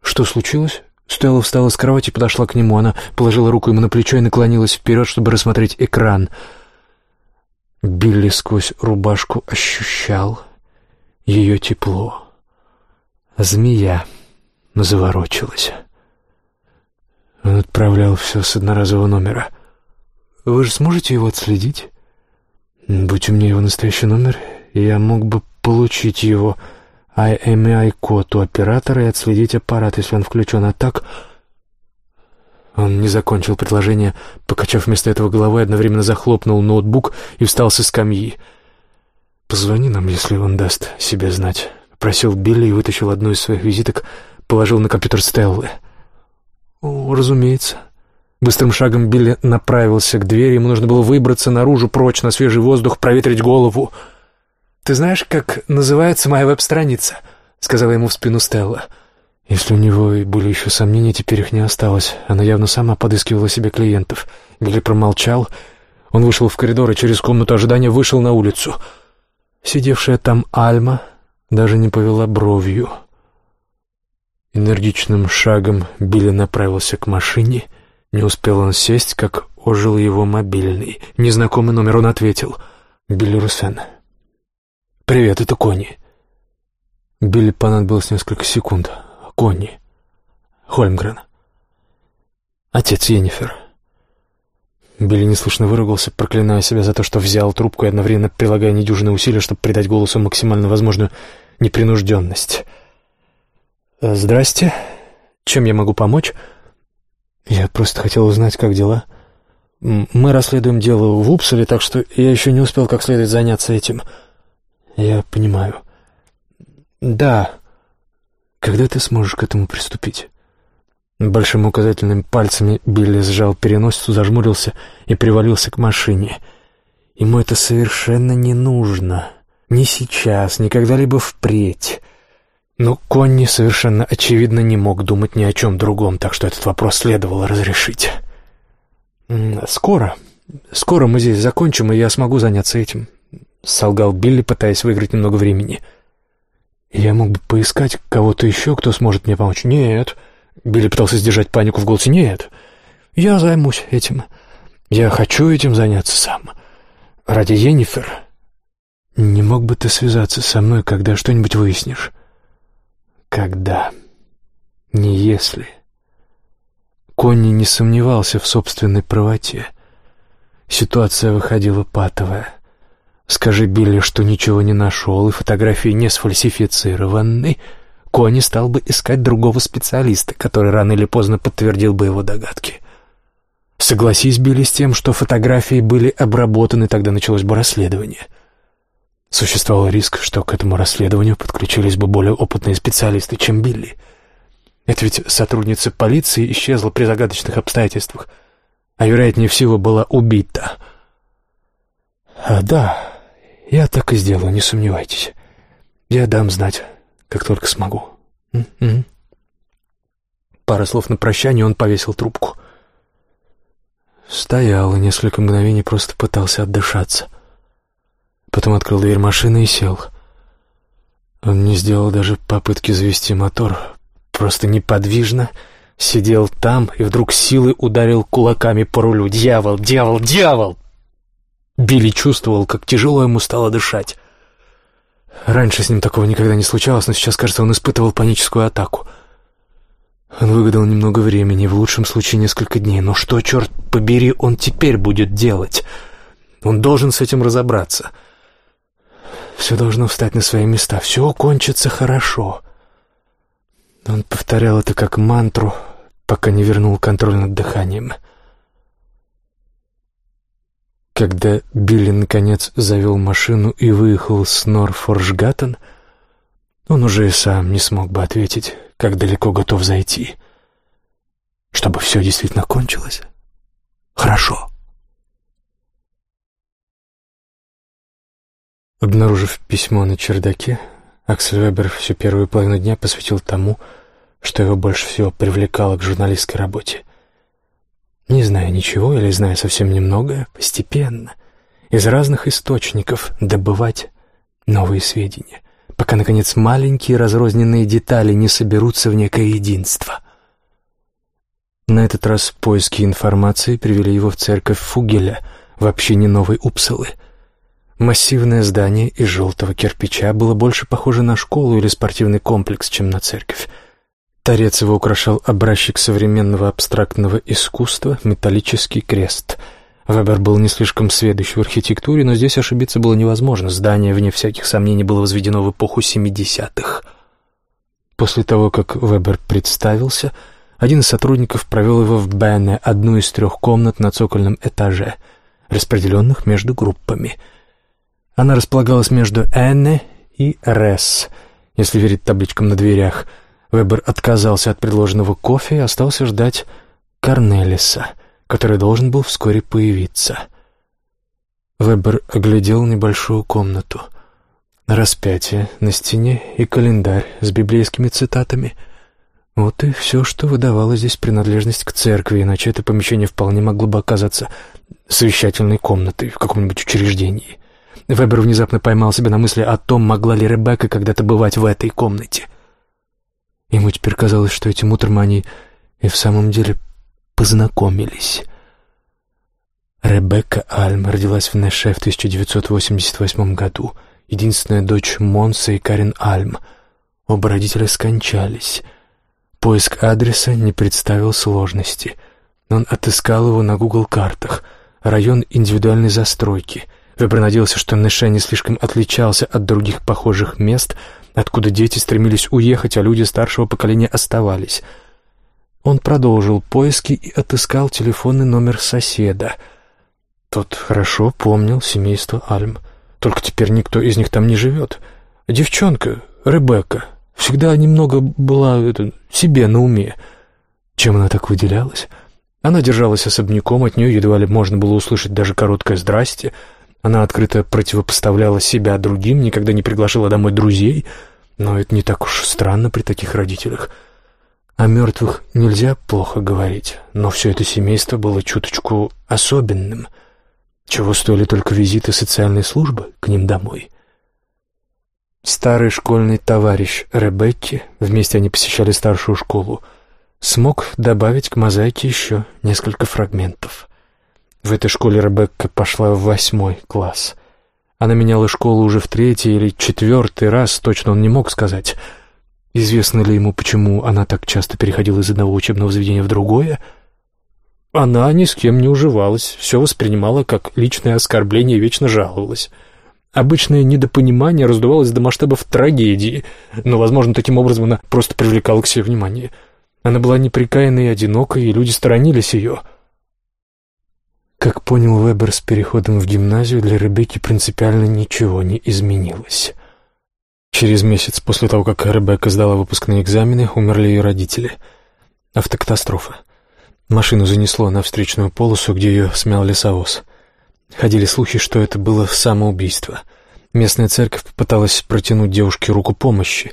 Что случилось? Стелла встала с кровати и подошла к нему. Она положила руку ему на плечо и наклонилась вперед, чтобы рассмотреть экран — Билли сквозь рубашку ощущал ее тепло. Змея заворочилась. Он отправлял все с одноразового номера. «Вы же сможете его отследить?» «Будь у меня его настоящий номер, я мог бы получить его IMEI-код у оператора и отследить аппарат, если он включен, а так...» Он не закончил предложение, покачав вместо этого головой, одновременно захлопнул ноутбук и встал со скамьи. «Позвони нам, если он даст себе знать», — попросил Билли и вытащил одну из своих визиток, положил на компьютер Стеллы. «О, разумеется». Быстрым шагом Билли направился к двери, ему нужно было выбраться наружу, прочь, на свежий воздух, проветрить голову. «Ты знаешь, как называется моя веб-страница?» — сказала ему в спину. «Стелла». Если у него и были еще сомнения, теперь их не осталось. Она явно сама подыскивала себе клиентов. Билли промолчал. Он вышел в коридор и через комнату ожидания вышел на улицу. Сидевшая там Альма даже не повела бровью. Энергичным шагом Билли направился к машине. Не успел он сесть, как ожил его мобильный. Незнакомый номер он ответил. «Билли Руссен». «Привет, это Кони». Билли понадобилось несколько секунд. Конни. Хольмгрен. Отец Йеннифер. Билли неслышно выругался, проклиная себя за то, что взял трубку и одновременно прилагая недюжинные усилия, чтобы придать голосу максимально возможную непринужденность. «Э, «Здрасте. Чем я могу помочь?» «Я просто хотел узнать, как дела. Мы расследуем дело в Упсале, так что я еще не успел как следует заняться этим». «Я понимаю». «Да». Когда ты сможешь к этому приступить?» Большим указательным пальцами Билли сжал переносицу, зажмурился и привалился к машине. Ему это совершенно не нужно. Ни сейчас, ни когда-либо впредь. Но Конни совершенно очевидно не мог думать ни о чем другом, так что этот вопрос следовало разрешить. «Скоро. Скоро мы здесь закончим, и я смогу заняться этим», — солгал Билли, пытаясь выиграть немного времени. — «Я мог бы поискать кого-то еще, кто сможет мне помочь». «Нет». Билли пытался сдержать панику в голосе. «Нет. Я займусь этим. Я хочу этим заняться сам. Ради Йеннифер. Не мог бы ты связаться со мной, когда что-нибудь выяснишь?» «Когда? Не если». Конни не сомневался в собственной правоте. Ситуация выходила патовая. Скажи Билли, что ничего не нашел, и фотографии не сфальсифицированы, Кони стал бы искать другого специалиста, который рано или поздно подтвердил бы его догадки. Согласись, Билли, с тем, что фотографии были обработаны, тогда началось бы расследование. Существовал риск, что к этому расследованию подключились бы более опытные специалисты, чем Билли. Это ведь сотрудница полиции исчезла при загадочных обстоятельствах, а, вероятнее всего, была убита. А, да, я так и сделаю, не сомневайтесь. Я дам знать, как только смогу. М-м. Пара слов на прощание, он повесил трубку. Стоял и несколько мгновений просто пытался отдышаться. Потом открыл дверь машины и сел. Он не сделал даже попытки завести мотор, просто неподвижно сидел там и вдруг силой ударил кулаками по рулю. «Дьявол! Дьявол! Дьявол!» Билли чувствовал, как тяжело ему стало дышать. Раньше с ним такого никогда не случалось, но сейчас, кажется, он испытывал паническую атаку. Он выгадал немного времени, в лучшем случае несколько дней. Но что, черт побери, он теперь будет делать? Он должен с этим разобраться. Все должно встать на свои места, все кончится хорошо. Он повторял это как мантру, пока не вернул контроль над дыханием. Когда Билли, наконец, завел машину и выехал с Норфоржгаттен, он уже и сам не смог бы ответить, как далеко готов зайти. Чтобы все действительно кончилось. Хорошо. Обнаружив письмо на чердаке, Аксель Вебер всю первую половину дня посвятил тому, что его больше всего привлекало к журналистской работе. Не зная ничего или зная совсем немного, постепенно, из разных источников добывать новые сведения, пока, наконец, маленькие разрозненные детали не соберутся в некое единство. На этот раз поиски информации привели его в церковь Фугеля в общине Новой Упсалы — Массивное здание из желтого кирпича было больше похоже на школу или спортивный комплекс, чем на церковь. Торец его украшал образчик современного абстрактного искусства — металлический крест. Вебер был не слишком сведущ в архитектуре, но здесь ошибиться было невозможно. Здание, вне всяких сомнений, было возведено в эпоху 70-х. После того, как Вебер представился, один из сотрудников провел его в Бене, одну из трех комнат на цокольном этаже, распределенных между группами — она располагалась между Энне и Ресс, если верить табличкам на дверях. Вебер отказался от предложенного кофе и остался ждать Корнелиса, который должен был вскоре появиться. Вебер оглядел небольшую комнату. Распятие на стене и календарь с библейскими цитатами. Вот и все, что выдавало здесь принадлежность к церкви, иначе это помещение вполне могло бы оказаться совещательной комнатой в каком-нибудь учреждении. Вебер внезапно поймал себя на мысли о том, могла ли Ребекка когда-то бывать в этой комнате. Ему теперь казалось, что этим утром они и в самом деле познакомились. Ребекка Альм родилась в Неше в 1988 году, единственная дочь Монса и Карен Альм. Оба родителя скончались. Поиск адреса не представил сложности. Он отыскал его на Google-картах. Район индивидуальной застройки — Вебер надеялся, что Нэше не слишком отличался от других похожих мест, откуда дети стремились уехать, а люди старшего поколения оставались. Он продолжил поиски и отыскал телефонный номер соседа. Тот хорошо помнил семейство Альм. Только теперь никто из них там не живет. Девчонка, Ребекка, всегда немного была это, себе на уме. Чем она так выделялась? Она держалась особняком, от нее едва ли можно было услышать даже короткое «здрасте», она открыто противопоставляла себя другим, никогда не приглашала домой друзей, но это не так уж странно при таких родителях. О мертвых нельзя плохо говорить, но все это семейство было чуточку особенным, чего стоили только визиты социальной службы к ним домой. Старый школьный товарищ Ребекки, вместе они посещали старшую школу, смог добавить к мозаике еще несколько фрагментов — в этой школе Ребекка пошла в восьмой класс. Она меняла школу уже в третий или четвертый раз, точно он не мог сказать. Известно ли ему, почему она так часто переходила из одного учебного заведения в другое? Она ни с кем не уживалась, все воспринимала как личное оскорбление и вечно жаловалась. Обычное недопонимание раздувалось до масштабов трагедии, но, возможно, таким образом она просто привлекала к себе внимание. Она была неприкаянной и одинокой, и люди сторонились ее — Как понял Вебер с переходом в гимназию, для Ребекки принципиально ничего не изменилось. Через месяц после того, как Ребекка сдала выпускные экзамены, умерли ее родители. Автокатастрофа. Машину занесло на встречную полосу, где ее смял лесовоз. Ходили слухи, что это было самоубийство. Местная церковь попыталась протянуть девушке руку помощи.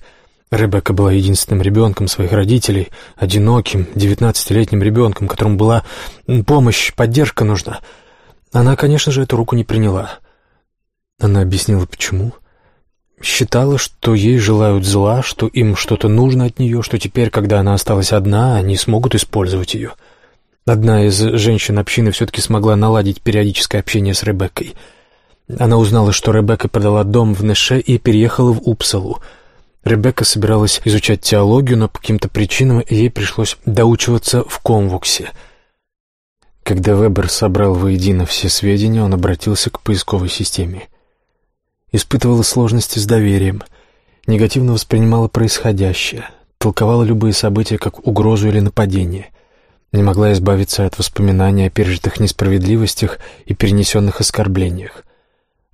Ребекка была единственным ребенком своих родителей, одиноким, девятнадцатилетним ребенком, которому была помощь, поддержка нужна. Она, конечно же, эту руку не приняла. Она объяснила, почему. Считала, что ей желают зла, что им что-то нужно от нее, что теперь, когда она осталась одна, они смогут использовать ее. Одна из женщин общины все-таки смогла наладить периодическое общение с Ребеккой. Она узнала, что Ребекка продала дом в Неше и переехала в Упсалу. Ребекка собиралась изучать теологию, но по каким-то причинам ей пришлось доучиваться в Конвуксе. Когда Вебер собрал воедино все сведения, он обратился к поисковой системе. Испытывала сложности с доверием, негативно воспринимала происходящее, толковала любые события как угрозу или нападение — не могла избавиться от воспоминаний о пережитых несправедливостях и перенесенных оскорблениях.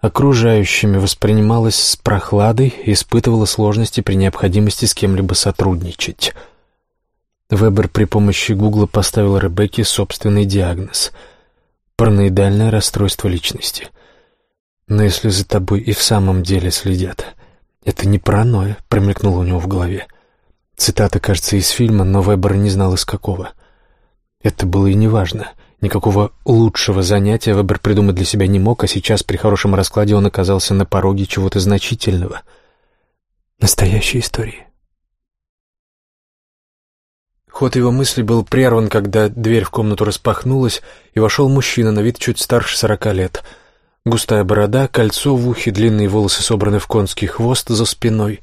Окружающими воспринималась с прохладой и испытывала сложности при необходимости с кем-либо сотрудничать. Вебер при помощи Гугла поставил Ребекке собственный диагноз — параноидальное расстройство личности. Но если за тобой и в самом деле следят, это не паранойя, промелькнуло у него в голове. Цитата, кажется, из фильма, но Вебер не знал из какого — это было и неважно. Никакого лучшего занятия Вебер придумать для себя не мог, а сейчас при хорошем раскладе он оказался на пороге чего-то значительного. Настоящей истории. Ход его мысли был прерван, когда дверь в комнату распахнулась, и вошел мужчина на вид чуть старше сорока лет. Густая борода, кольцо в ухе, длинные волосы собраны в конский хвост за спиной,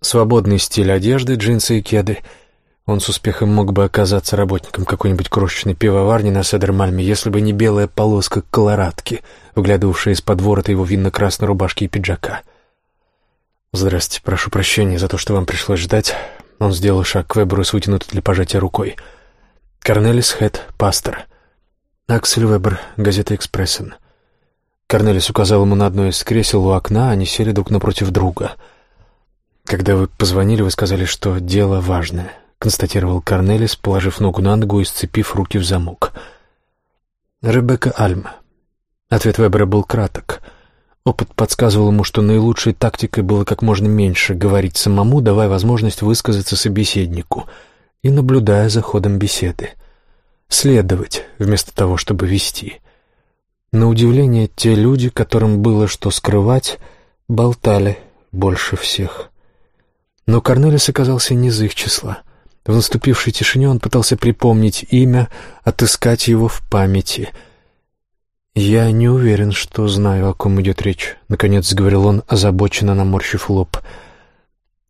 свободный стиль одежды, джинсы и кеды — он с успехом мог бы оказаться работником какой-нибудь крошечной пивоварни на Седермальме, если бы не белая полоска колорадки, выглядывавшая из-под ворота его винно-красной рубашки и пиджака. «Здрасте, прошу прощения за то, что вам пришлось ждать». Он сделал шаг к Веберу с вытянутой для пожатия рукой. «Корнелис Хэт, пастор». «Аксель Вебер, газета «Экспрессен». Корнелис указал ему на одно из кресел у окна, они сели друг напротив друга. «Когда вы позвонили, вы сказали, что дело важное». — констатировал Корнелис, положив ногу на ногу и сцепив руки в замок. «Ребекка Альма». Ответ Вебера был краток. Опыт подсказывал ему, что наилучшей тактикой было как можно меньше говорить самому, давая возможность высказаться собеседнику и наблюдая за ходом беседы. Следовать, вместо того, чтобы вести. На удивление, те люди, которым было что скрывать, болтали больше всех. Но Корнелис оказался не из их числа. В наступившей тишине он пытался припомнить имя, отыскать его в памяти. «Я не уверен, что знаю, о ком идет речь», — наконец заговорил он, озабоченно наморщив лоб.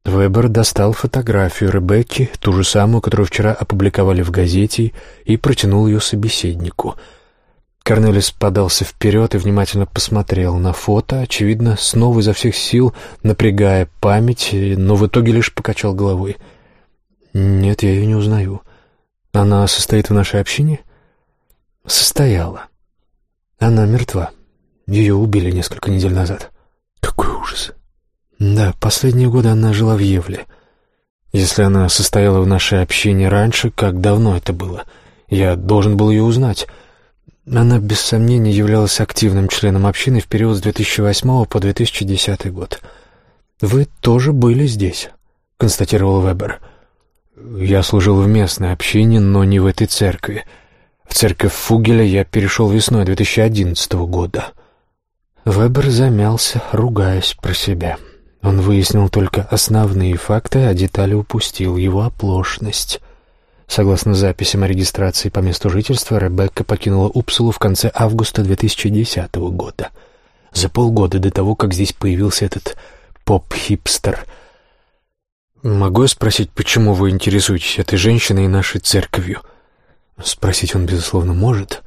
Вебер достал фотографию Ребекки, ту же самую, которую вчера опубликовали в газете, и протянул ее собеседнику. Корнелис подался вперед и внимательно посмотрел на фото, очевидно, снова изо всех сил напрягая память, но в итоге лишь покачал головой — «Нет, я ее не узнаю. Она состоит в нашей общине?» «Состояла. Она мертва. Ее убили несколько недель назад». «Какой ужас!» «Да, последние годы она жила в Евле. Если она состояла в нашей общине раньше, как давно это было? Я должен был ее узнать». Она, без сомнения, являлась активным членом общины в период с 2008 по 2010 год. «Вы тоже были здесь», — констатировал Вебер. Я служил в местной общине, но не в этой церкви. В церковь Фугеля я перешел весной 2011 года. Вебер замялся, ругаясь про себя. Он выяснил только основные факты, а детали упустил, его оплошность. Согласно записям о регистрации по месту жительства, Ребекка покинула Упсулу в конце августа 2010 года. За полгода до того, как здесь появился этот поп-хипстер — «Могу я спросить, почему вы интересуетесь этой женщиной и нашей церковью?» Спросить он, безусловно, может,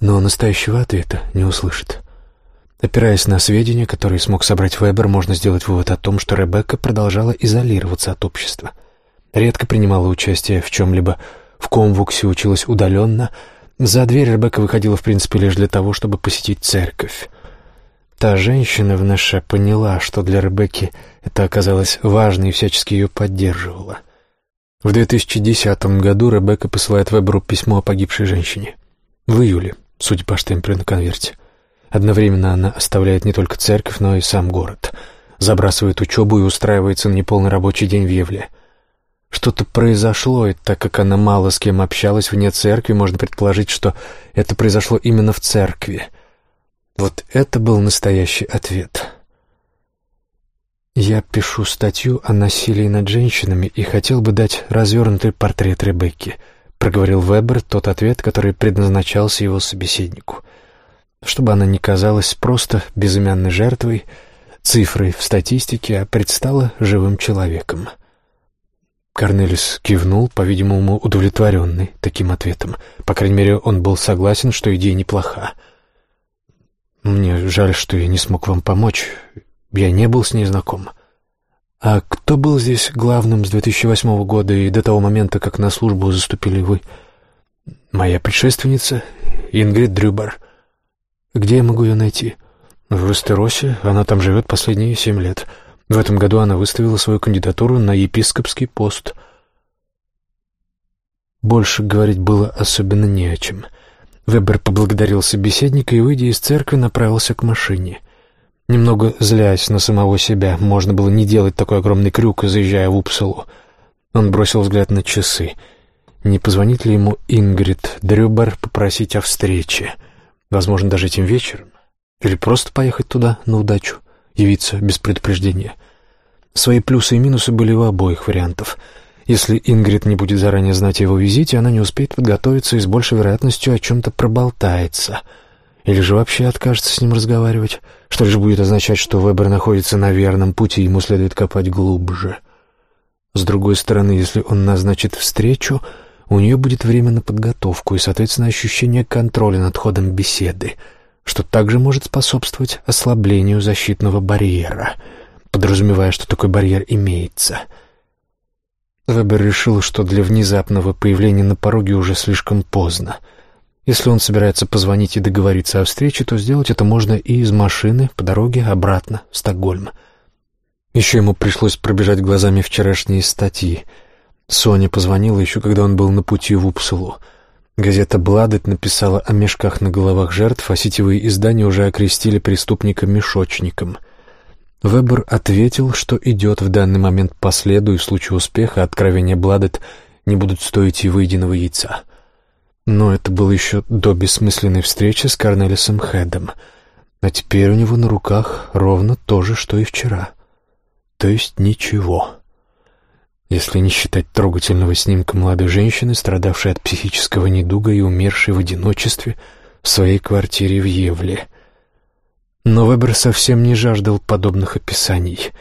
но настоящего ответа не услышит. Опираясь на сведения, которые смог собрать Вебер, можно сделать вывод о том, что Ребекка продолжала изолироваться от общества. Редко принимала участие в чем-либо, в комвуксе училась удаленно, За дверь Ребекка выходила, в принципе, лишь для того, чтобы посетить церковь. Та женщина в Наше поняла, что для Ребекки это оказалось важно и всячески ее поддерживала. В 2010 году Ребекка посылает Веберу письмо о погибшей женщине. В июле, судя по штемпелю на конверте. Одновременно она оставляет не только церковь, но и сам город. Забрасывает учебу и устраивается на неполный рабочий день в Евле. Что-то произошло, и так как она мало с кем общалась вне церкви, можно предположить, что это произошло именно в церкви. Вот это был настоящий ответ. Я пишу статью о насилии над женщинами и хотел бы дать развернутый портрет Ребекки, проговорил Вебер тот ответ, который предназначался его собеседнику. Чтобы она не казалась просто безымянной жертвой, цифрой в статистике, а предстала живым человеком — Корнелис кивнул, по-видимому, удовлетворенный таким ответом. По крайней мере, он был согласен, что идея неплоха. «Мне жаль, что я не смог вам помочь. Я не был с ней знаком. А кто был здесь главным с 2008 года и до того момента, как на службу заступили вы?» «Моя предшественница, Ингрид Дрюбер. Где я могу ее найти?» «В Вестеросе. Она там живет последние семь лет». В этом году она выставила свою кандидатуру на епископский пост. Больше говорить было особенно не о чем. Вебер поблагодарил собеседника и, выйдя из церкви, направился к машине. Немного злясь на самого себя, можно было не делать такой огромный крюк, заезжая в Упсалу. Он бросил взгляд на часы. Не позвонит ли ему Ингрид Дрюбер попросить о встрече? Возможно, даже этим вечером. Или просто поехать туда на удачу явиться без предупреждения. Свои плюсы и минусы были у обоих вариантов. Если Ингрид не будет заранее знать о его визите, она не успеет подготовиться и с большей вероятностью о чем-то проболтается. Или же вообще откажется с ним разговаривать, что лишь будет означать, что Вебер находится на верном пути, ему следует копать глубже. С другой стороны, если он назначит встречу, у нее будет время на подготовку и, соответственно, ощущение контроля над ходом беседы — что также может способствовать ослаблению защитного барьера, подразумевая, что такой барьер имеется. Вебер решил, что для внезапного появления на пороге уже слишком поздно. Если он собирается позвонить и договориться о встрече, то сделать это можно и из машины по дороге обратно в Стокгольм. Еще ему пришлось пробежать глазами вчерашние статьи. Соня позвонила еще, когда он был на пути в Упсулу. Газета «Бладет» написала о мешках на головах жертв, а сетевые издания уже окрестили преступника мешочником. Вебер ответил, что идет в данный момент по следу, и в случае успеха откровения «Бладет» не будут стоить и выеденного яйца. Но это было еще до бессмысленной встречи с Корнелисом Хедом. А теперь у него на руках ровно то же, что и вчера. То есть ничего если не считать трогательного снимка молодой женщины, страдавшей от психического недуга и умершей в одиночестве в своей квартире в Евле. Но Вебер совсем не жаждал подобных описаний.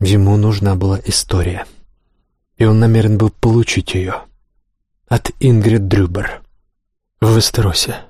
Ему нужна была история, и он намерен был получить ее от Ингрид Дрюбер в Вестеросе.